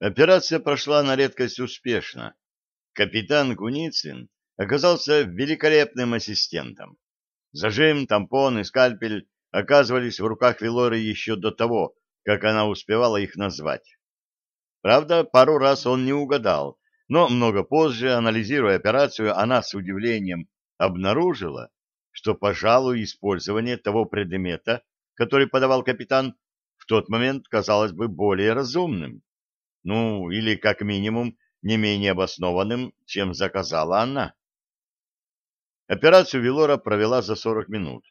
Операция прошла на редкость успешно. Капитан Куницын оказался великолепным ассистентом. Зажим, тампон и скальпель оказывались в руках Вилоры еще до того, как она успевала их назвать. Правда, пару раз он не угадал, но много позже, анализируя операцию, она с удивлением обнаружила, что, пожалуй, использование того предмета, который подавал капитан, в тот момент казалось бы более разумным. Ну, или, как минимум, не менее обоснованным, чем заказала она. Операцию Вилора провела за 40 минут.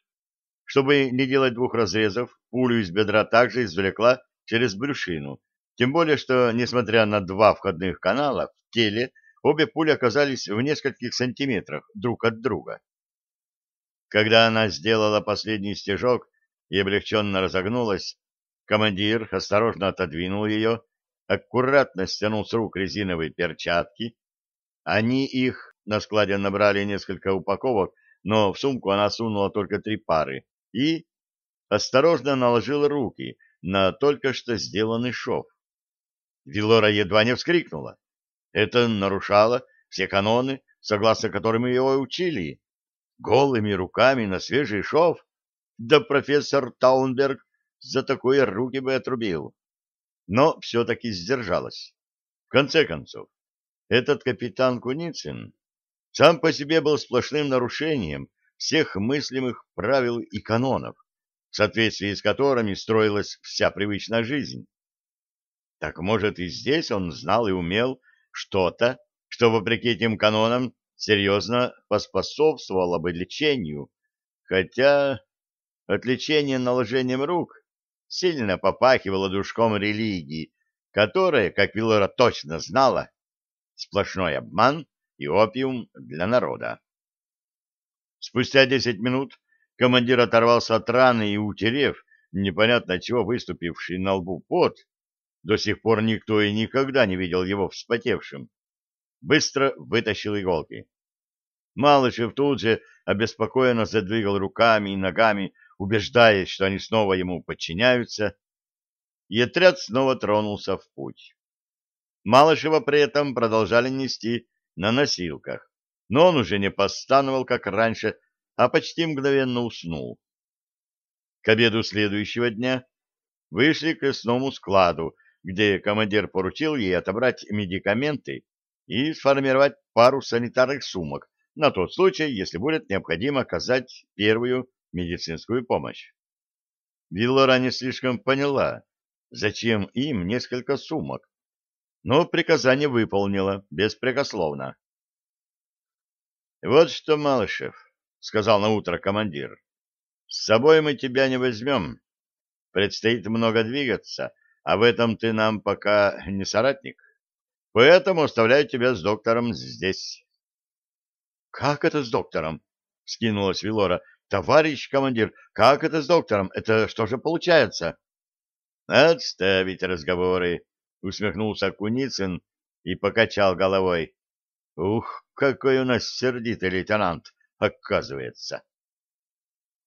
Чтобы не делать двух разрезов, пулю из бедра также извлекла через брюшину, тем более, что, несмотря на два входных канала в теле, обе пули оказались в нескольких сантиметрах друг от друга. Когда она сделала последний стежок и облегченно разогнулась, командир осторожно отодвинул ее аккуратно стянул с рук резиновые перчатки. Они их на складе набрали несколько упаковок, но в сумку она сунула только три пары и осторожно наложила руки на только что сделанный шов. Вилора едва не вскрикнула. Это нарушало все каноны, согласно которым ее учили. Голыми руками на свежий шов? Да профессор Таунберг за такое руки бы отрубил но все-таки сдержалась. В конце концов, этот капитан Куницын сам по себе был сплошным нарушением всех мыслимых правил и канонов, в соответствии с которыми строилась вся привычная жизнь. Так может и здесь он знал и умел что-то, что, вопреки этим канонам, серьезно поспособствовало бы лечению, хотя от лечения наложением рук сильно попахивало душком религии, которая, как Вилора точно знала, сплошной обман и опиум для народа. Спустя десять минут командир оторвался от раны и, утерев непонятно чего выступивший на лбу пот, до сих пор никто и никогда не видел его вспотевшим, быстро вытащил иголки. Малышев тут же обеспокоенно задвигал руками и ногами, убеждаясь, что они снова ему подчиняются, и отряд снова тронулся в путь. Малышева при этом продолжали нести на носилках, но он уже не постановал, как раньше, а почти мгновенно уснул. К обеду следующего дня вышли к лесному складу, где командир поручил ей отобрать медикаменты и сформировать пару санитарных сумок на тот случай, если будет необходимо оказать первую медицинскую помощь. Виллора не слишком поняла, зачем им несколько сумок, но приказание выполнила беспрекословно. «Вот что, Малышев», — сказал на утро командир, — «с собой мы тебя не возьмем. Предстоит много двигаться, а в этом ты нам пока не соратник. Поэтому оставляю тебя с доктором здесь». «Как это с доктором?» — скинулась Вилора. Товарищ командир, как это с доктором? Это что же получается? Отставить разговоры, усмехнулся Куницын и покачал головой. Ух, какой у нас сердитый лейтенант, оказывается.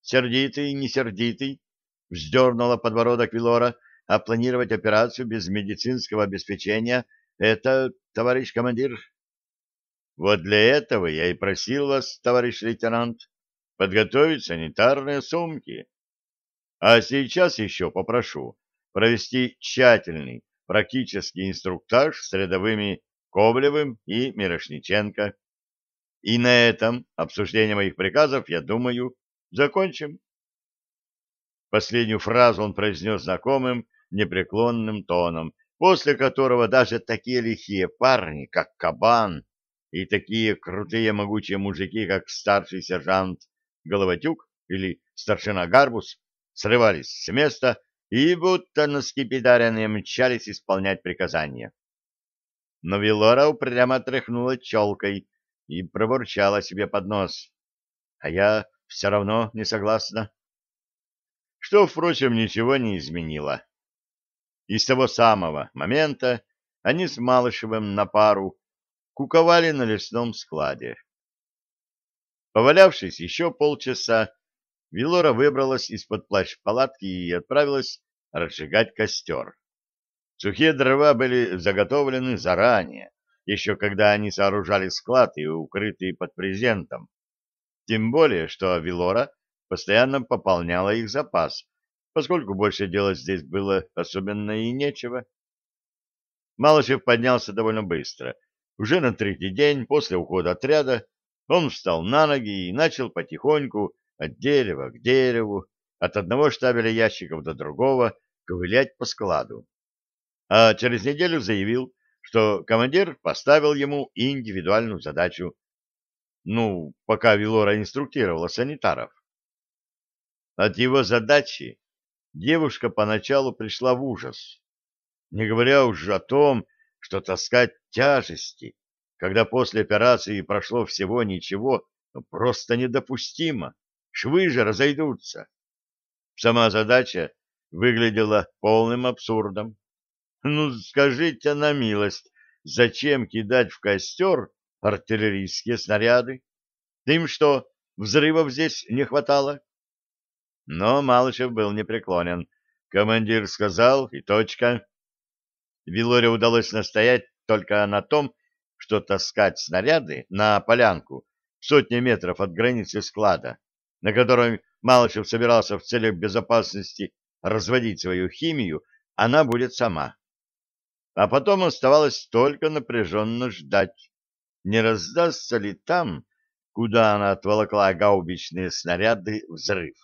Сердитый, не сердитый, вздернула подбородок Вилора, а планировать операцию без медицинского обеспечения — это, товарищ командир? Вот для этого я и просил вас, товарищ лейтенант, подготовить санитарные сумки. А сейчас еще попрошу провести тщательный практический инструктаж с рядовыми Коблевым и Мирошниченко. И на этом обсуждение моих приказов, я думаю, закончим. Последнюю фразу он произнес знакомым, непреклонным тоном, после которого даже такие лихие парни, как Кабан, и такие крутые могучие мужики, как старший сержант Головатюк или старшина Гарбус срывались с места и будто на скипидаренные мчались исполнять приказания. Но Вилора упрямо тряхнула челкой и пробурчала себе под нос. А я все равно не согласна. Что, впрочем, ничего не изменило. И с того самого момента они с Малышевым на пару куковали на лесном складе. Повалявшись еще полчаса, Вилора выбралась из-под плащ палатки и отправилась разжигать костер. Сухие дрова были заготовлены заранее, еще когда они сооружали склад и укрытые под презентом. Тем более, что Вилора постоянно пополняла их запас, поскольку больше делать здесь было особенно и нечего. Малышев поднялся довольно быстро. Уже на третий день после ухода отряда он встал на ноги и начал потихоньку от дерева к дереву, от одного штабеля ящиков до другого, ковылять по складу. А через неделю заявил, что командир поставил ему индивидуальную задачу. Ну, пока Вилора инструктировала санитаров. От его задачи девушка поначалу пришла в ужас, не говоря уже о том, что таскать тяжести, когда после операции прошло всего ничего, ну, просто недопустимо. Швы же разойдутся. Сама задача выглядела полным абсурдом. Ну, скажите на милость, зачем кидать в костер артиллерийские снаряды? Им что, взрывов здесь не хватало? Но Малышев был непреклонен. Командир сказал, и точка. Вилоре удалось настоять только на том, что таскать снаряды на полянку сотни метров от границы склада, на котором Малышев собирался в целях безопасности разводить свою химию, она будет сама. А потом оставалось только напряженно ждать, не раздастся ли там, куда она отволокла гаубичные снаряды, взрыв.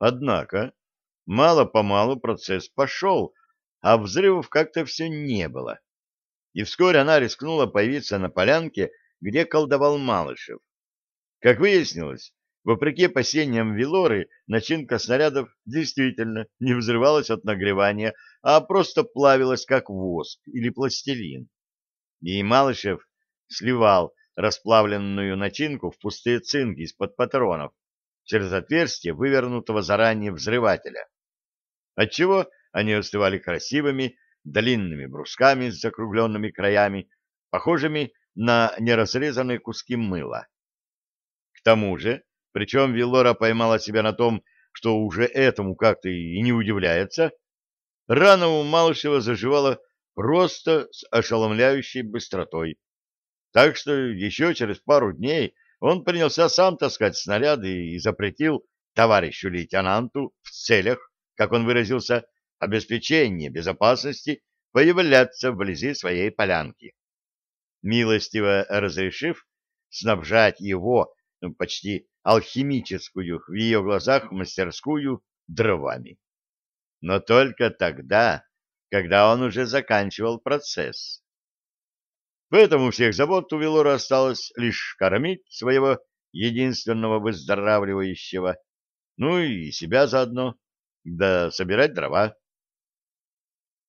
Однако мало-помалу процесс пошел, а взрывов как-то все не было. И вскоре она рискнула появиться на полянке, где колдовал Малышев. Как выяснилось, вопреки опасениям Вилоры, начинка снарядов действительно не взрывалась от нагревания, а просто плавилась, как воск или пластилин. И Малышев сливал расплавленную начинку в пустые цинки из-под патронов, через отверстие вывернутого заранее взрывателя, отчего они остывали красивыми длинными брусками с закругленными краями, похожими на неразрезанные куски мыла. К тому же, причем Виллора поймала себя на том, что уже этому как-то и не удивляется, рана у Малышева заживала просто с ошеломляющей быстротой. Так что еще через пару дней он принялся сам таскать снаряды и запретил товарищу лейтенанту в целях, как он выразился, обеспечения безопасности появляться вблизи своей полянки, милостиво разрешив снабжать его ну, почти алхимическую в ее глазах мастерскую дровами. Но только тогда, когда он уже заканчивал процесс. Поэтому всех забот у Велора осталось лишь кормить своего единственного выздоравливающего, ну и себя заодно, да собирать дрова.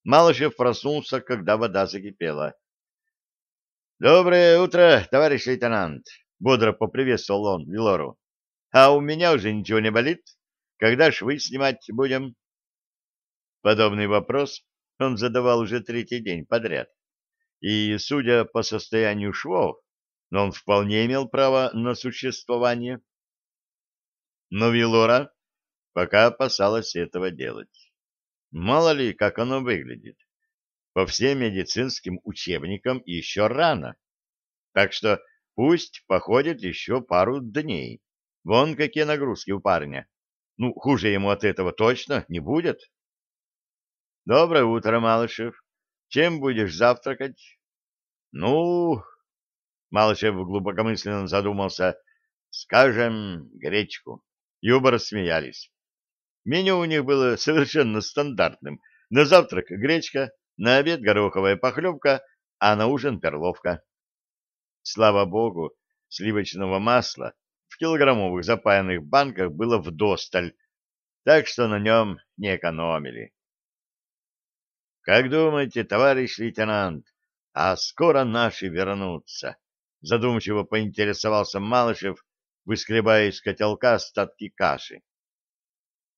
Малышев проснулся, когда вода закипела. — Доброе утро, товарищ лейтенант! — бодро поприветствовал он Вилору. — А у меня уже ничего не болит? Когда швы снимать будем? Подобный вопрос он задавал уже третий день подряд и, судя по состоянию швов, он вполне имел право на существование. Но Вилора пока опасалась этого делать. Мало ли, как оно выглядит. По всем медицинским учебникам еще рано. Так что пусть походит еще пару дней. Вон какие нагрузки у парня. Ну, хуже ему от этого точно не будет. Доброе утро, Малышев. Чем будешь завтракать? Ну, Малышев глубокомысленно задумался. Скажем, гречку. И оба рассмеялись. Меню у них было совершенно стандартным. На завтрак гречка, на обед гороховая похлебка, а на ужин перловка. Слава богу, сливочного масла в килограммовых запаянных банках было вдосталь, так что на нем не экономили. Как думаете, товарищ лейтенант, а скоро наши вернутся? Задумчиво поинтересовался Малышев, выскребая из котелка остатки каши.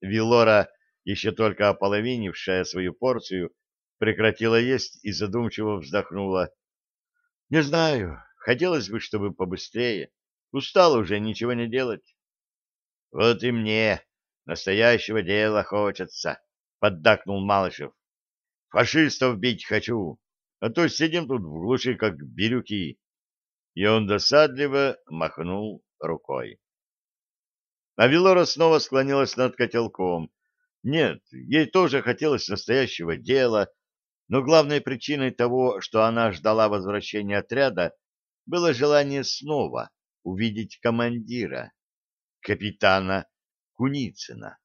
Вилора, еще только ополовинившая свою порцию, прекратила есть и задумчиво вздохнула. — Не знаю, хотелось бы, чтобы побыстрее. Устала уже ничего не делать. — Вот и мне настоящего дела хочется, — поддакнул Малышев. Фашистов бить хочу, а то сидим тут в глуши, как бирюки. И он досадливо махнул рукой. А Вилора снова склонилась над котелком. Нет, ей тоже хотелось настоящего дела, но главной причиной того, что она ждала возвращения отряда, было желание снова увидеть командира, капитана Куницына.